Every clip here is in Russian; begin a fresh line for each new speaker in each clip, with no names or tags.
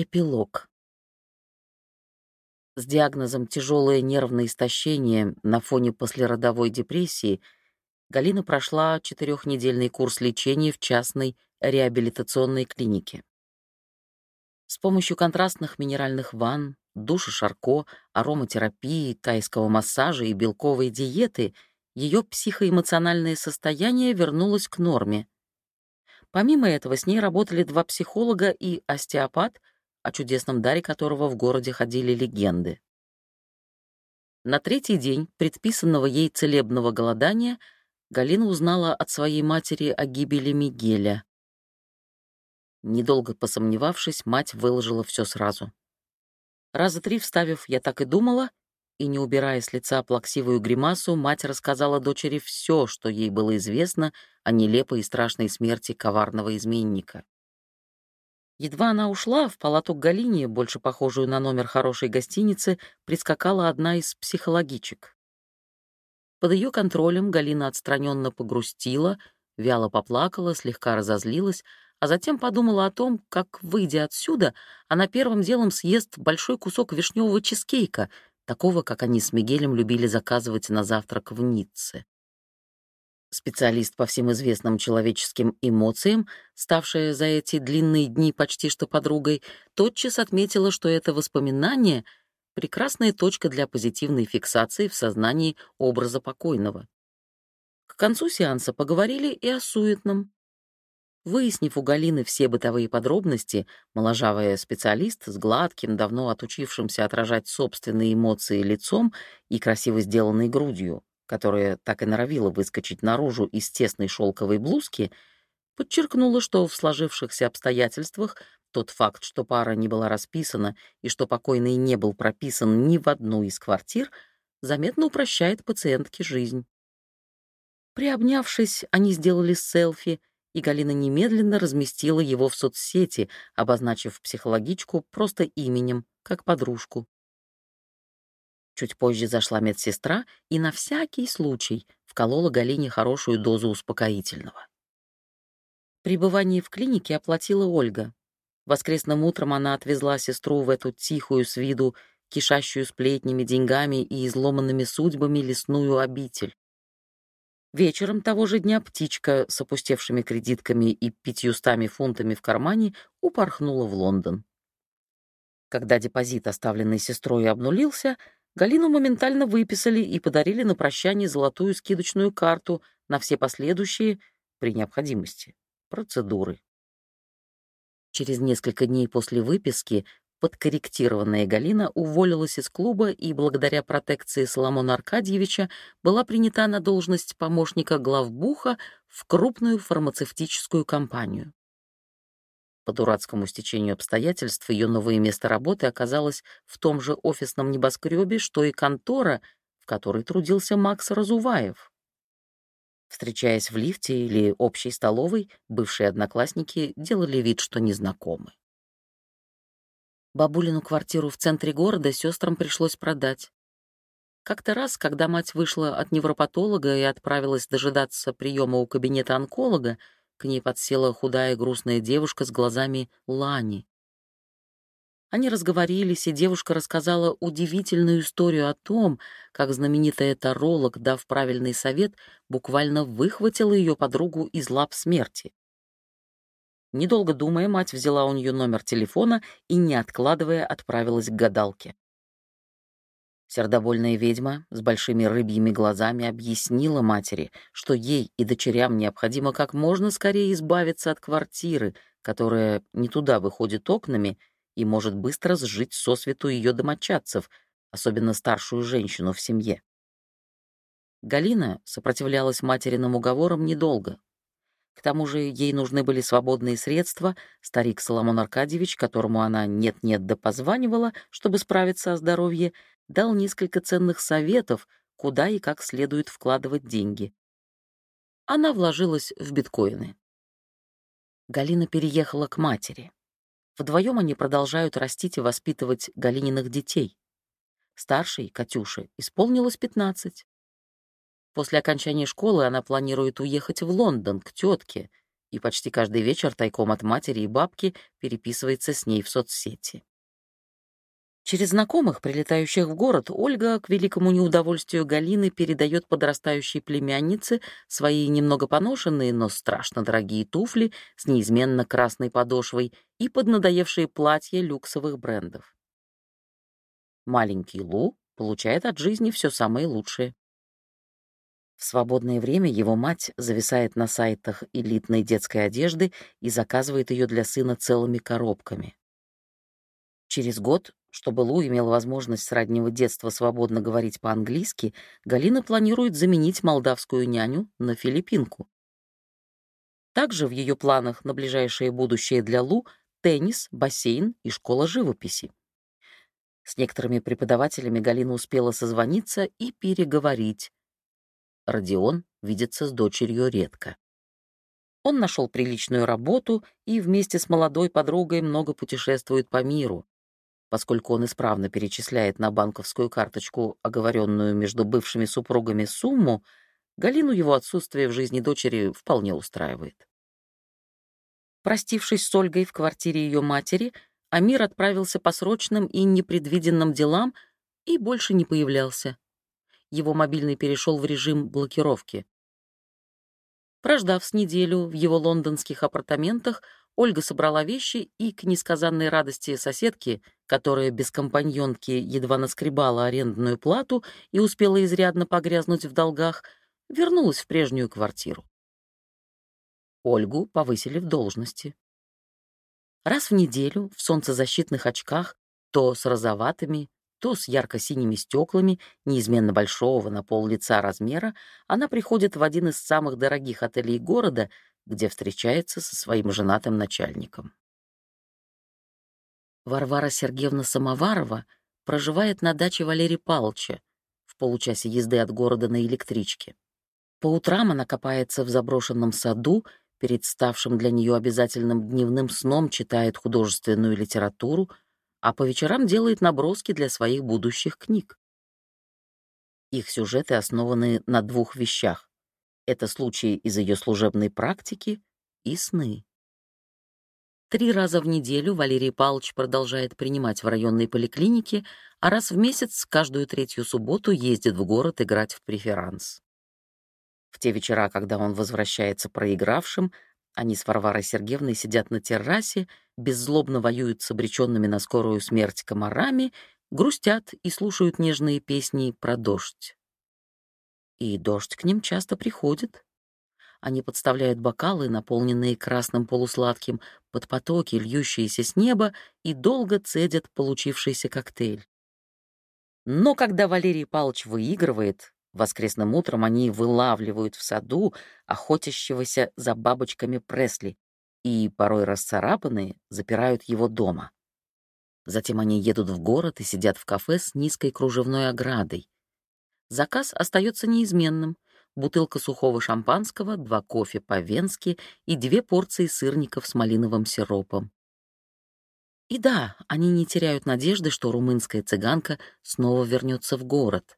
Эпилог. С диагнозом тяжелое нервное истощение на фоне послеродовой депрессии Галина прошла четырехнедельный курс лечения в частной реабилитационной клинике. С помощью контрастных минеральных ванн, душа Шарко, ароматерапии, тайского массажа и белковой диеты ее психоэмоциональное состояние вернулось к норме. Помимо этого с ней работали два психолога и остеопат, о чудесном даре которого в городе ходили легенды. На третий день предписанного ей целебного голодания Галина узнала от своей матери о гибели Мигеля. Недолго посомневавшись, мать выложила все сразу. Раза три вставив «я так и думала», и, не убирая с лица плаксивую гримасу, мать рассказала дочери все, что ей было известно о нелепой и страшной смерти коварного изменника. Едва она ушла, в палату к Галине, больше похожую на номер хорошей гостиницы, прискакала одна из психологичек. Под ее контролем Галина отстраненно погрустила, вяло поплакала, слегка разозлилась, а затем подумала о том, как, выйдя отсюда, она первым делом съест большой кусок вишневого чизкейка, такого, как они с Мигелем любили заказывать на завтрак в Ницце. Специалист по всем известным человеческим эмоциям, ставшая за эти длинные дни почти что подругой, тотчас отметила, что это воспоминание — прекрасная точка для позитивной фиксации в сознании образа покойного. К концу сеанса поговорили и о суетном. Выяснив у Галины все бытовые подробности, моложавая специалист с гладким, давно отучившимся отражать собственные эмоции лицом и красиво сделанной грудью, которая так и норовила выскочить наружу из тесной шелковой блузки, подчеркнула, что в сложившихся обстоятельствах тот факт, что пара не была расписана и что покойный не был прописан ни в одну из квартир, заметно упрощает пациентке жизнь. Приобнявшись, они сделали селфи, и Галина немедленно разместила его в соцсети, обозначив психологичку просто именем, как подружку. Чуть позже зашла медсестра и на всякий случай вколола Галине хорошую дозу успокоительного. Пребывание в клинике оплатила Ольга. Воскресным утром она отвезла сестру в эту тихую с виду, кишащую сплетнями, деньгами и изломанными судьбами лесную обитель. Вечером того же дня птичка с опустевшими кредитками и пятьюстами фунтами в кармане упорхнула в Лондон. Когда депозит, оставленный сестрой, обнулился, Галину моментально выписали и подарили на прощание золотую скидочную карту на все последующие, при необходимости, процедуры. Через несколько дней после выписки подкорректированная Галина уволилась из клуба и благодаря протекции Соломона Аркадьевича была принята на должность помощника главбуха в крупную фармацевтическую компанию. По дурацкому стечению обстоятельств ее новое место работы оказалось в том же офисном небоскребе, что и контора, в которой трудился Макс Разуваев. Встречаясь в лифте или общей столовой, бывшие одноклассники делали вид, что незнакомы. Бабулину квартиру в центре города сестрам пришлось продать. Как-то раз, когда мать вышла от невропатолога и отправилась дожидаться приема у кабинета онколога, к ней подсела худая грустная девушка с глазами Лани. Они разговорились, и девушка рассказала удивительную историю о том, как знаменитая таролог, дав правильный совет, буквально выхватила ее подругу из лап смерти. Недолго думая, мать взяла у нее номер телефона и, не откладывая, отправилась к гадалке. Сердобольная ведьма с большими рыбьими глазами объяснила матери, что ей и дочерям необходимо как можно скорее избавиться от квартиры, которая не туда выходит окнами и может быстро сжить сосвету ее домочадцев, особенно старшую женщину в семье. Галина сопротивлялась материным уговорам недолго. К тому же ей нужны были свободные средства, старик Соломон Аркадьевич, которому она нет-нет да позванивала, чтобы справиться о здоровье, дал несколько ценных советов, куда и как следует вкладывать деньги. Она вложилась в биткоины. Галина переехала к матери. Вдвоем они продолжают растить и воспитывать Галининых детей. Старшей, Катюше, исполнилось 15. После окончания школы она планирует уехать в Лондон к тетке, и почти каждый вечер тайком от матери и бабки переписывается с ней в соцсети. Через знакомых, прилетающих в город, Ольга, к великому неудовольствию Галины, передает подрастающей племяннице свои немного поношенные, но страшно дорогие туфли с неизменно красной подошвой и поднадоевшие платья люксовых брендов. Маленький Лу получает от жизни все самое лучшее. В свободное время его мать зависает на сайтах элитной детской одежды и заказывает ее для сына целыми коробками. Через год, чтобы Лу имел возможность с раннего детства свободно говорить по-английски, Галина планирует заменить молдавскую няню на филиппинку. Также в ее планах на ближайшее будущее для Лу теннис, бассейн и школа живописи. С некоторыми преподавателями Галина успела созвониться и переговорить. Родион видится с дочерью редко. Он нашел приличную работу и вместе с молодой подругой много путешествует по миру. Поскольку он исправно перечисляет на банковскую карточку оговоренную между бывшими супругами сумму, Галину его отсутствие в жизни дочери вполне устраивает. Простившись с Ольгой в квартире ее матери, Амир отправился по срочным и непредвиденным делам и больше не появлялся его мобильный перешел в режим блокировки. Прождав с неделю в его лондонских апартаментах, Ольга собрала вещи и, к несказанной радости соседки, которая без компаньонки едва наскребала арендную плату и успела изрядно погрязнуть в долгах, вернулась в прежнюю квартиру. Ольгу повысили в должности. Раз в неделю в солнцезащитных очках, то с розоватыми, то с ярко-синими стеклами, неизменно большого на пол лица размера, она приходит в один из самых дорогих отелей города, где встречается со своим женатым начальником. Варвара Сергеевна Самоварова проживает на даче Валерия Палча в получасе езды от города на электричке. По утрам она копается в заброшенном саду, перед ставшим для нее обязательным дневным сном читает художественную литературу — а по вечерам делает наброски для своих будущих книг. Их сюжеты основаны на двух вещах. Это случаи из ее служебной практики и сны. Три раза в неделю Валерий Павлович продолжает принимать в районной поликлинике, а раз в месяц, каждую третью субботу, ездит в город играть в преферанс. В те вечера, когда он возвращается проигравшим, они с Варварой Сергеевной сидят на террасе, беззлобно воюют с обреченными на скорую смерть комарами, грустят и слушают нежные песни про дождь. И дождь к ним часто приходит. Они подставляют бокалы, наполненные красным полусладким, под потоки, льющиеся с неба, и долго цедят получившийся коктейль. Но когда Валерий Павлович выигрывает, Воскресным утром они вылавливают в саду охотящегося за бабочками Пресли и, порой расцарапанные, запирают его дома. Затем они едут в город и сидят в кафе с низкой кружевной оградой. Заказ остается неизменным — бутылка сухого шампанского, два кофе по-венски и две порции сырников с малиновым сиропом. И да, они не теряют надежды, что румынская цыганка снова вернется в город.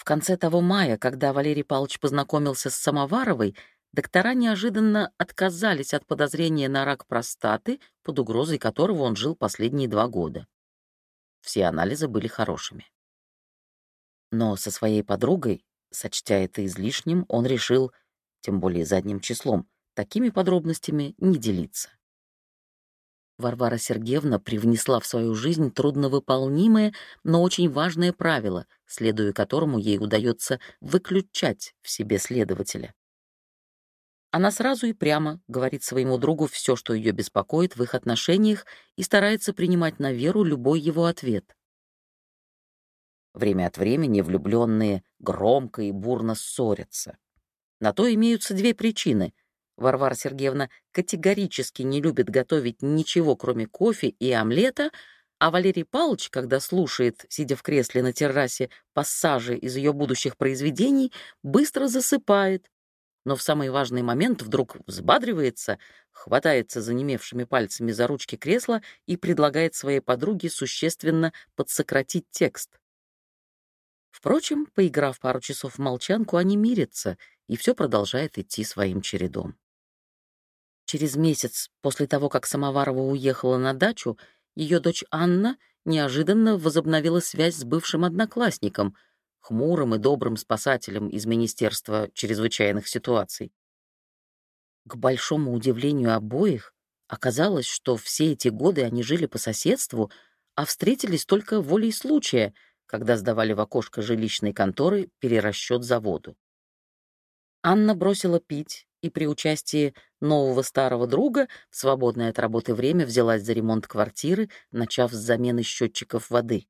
В конце того мая, когда Валерий Павлович познакомился с Самоваровой, доктора неожиданно отказались от подозрения на рак простаты, под угрозой которого он жил последние два года. Все анализы были хорошими. Но со своей подругой, сочтя это излишним, он решил, тем более задним числом, такими подробностями не делиться. Варвара Сергеевна привнесла в свою жизнь трудновыполнимое, но очень важное правило, следуя которому ей удается выключать в себе следователя. Она сразу и прямо говорит своему другу все, что ее беспокоит в их отношениях, и старается принимать на веру любой его ответ. Время от времени влюбленные громко и бурно ссорятся. На то имеются две причины — Варвара Сергеевна категорически не любит готовить ничего, кроме кофе и омлета, а Валерий Павлович, когда слушает, сидя в кресле на террасе, пассажи из ее будущих произведений, быстро засыпает, но в самый важный момент вдруг взбадривается, хватается занемевшими пальцами за ручки кресла и предлагает своей подруге существенно подсократить текст. Впрочем, поиграв пару часов в молчанку, они мирятся, и все продолжает идти своим чередом. Через месяц после того, как Самоварова уехала на дачу, ее дочь Анна неожиданно возобновила связь с бывшим одноклассником, хмурым и добрым спасателем из Министерства чрезвычайных ситуаций. К большому удивлению обоих, оказалось, что все эти годы они жили по соседству, а встретились только волей случая, когда сдавали в окошко жилищной конторы перерасчет за воду. Анна бросила пить и при участии нового старого друга в свободное от работы время взялась за ремонт квартиры, начав с замены счетчиков воды.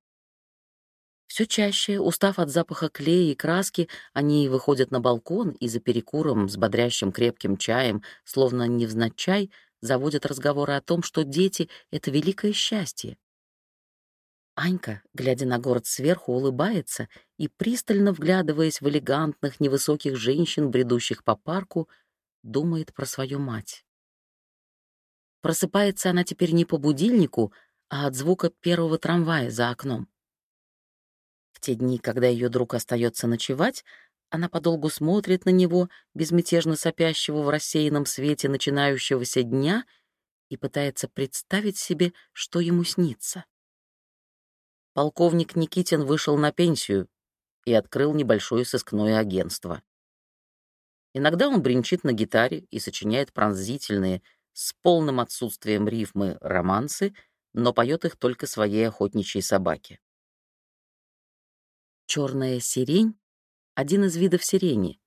Все чаще, устав от запаха клея и краски, они выходят на балкон и за перекуром с бодрящим крепким чаем, словно невзначай, заводят разговоры о том, что дети — это великое счастье. Анька, глядя на город сверху, улыбается и, пристально вглядываясь в элегантных невысоких женщин, бредущих по парку, думает про свою мать. Просыпается она теперь не по будильнику, а от звука первого трамвая за окном. В те дни, когда ее друг остается ночевать, она подолгу смотрит на него, безмятежно сопящего в рассеянном свете начинающегося дня, и пытается представить себе, что ему снится. Полковник Никитин вышел на пенсию и открыл небольшое сыскное агентство. Иногда он бренчит на гитаре и сочиняет пронзительные, с полным отсутствием рифмы, романсы, но поет их только своей охотничьей собаке. Черная сирень — один из видов сирени.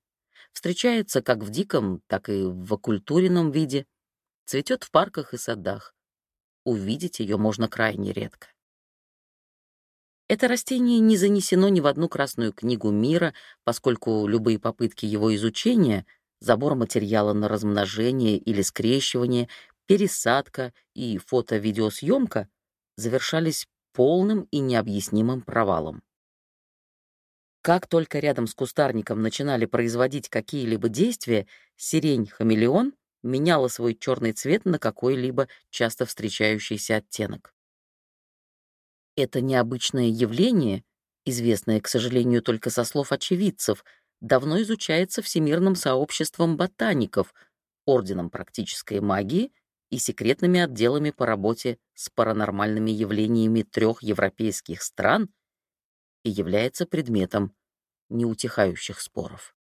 Встречается как в диком, так и в оккультуренном виде. Цветет в парках и садах. Увидеть ее можно крайне редко. Это растение не занесено ни в одну красную книгу мира, поскольку любые попытки его изучения, забор материала на размножение или скрещивание, пересадка и фото-видеосъемка завершались полным и необъяснимым провалом. Как только рядом с кустарником начинали производить какие-либо действия, сирень-хамелеон меняла свой черный цвет на какой-либо часто встречающийся оттенок. Это необычное явление, известное, к сожалению, только со слов очевидцев, давно изучается Всемирным сообществом ботаников, Орденом практической магии и секретными отделами по работе с паранормальными явлениями трех европейских стран — и является предметом неутихающих споров.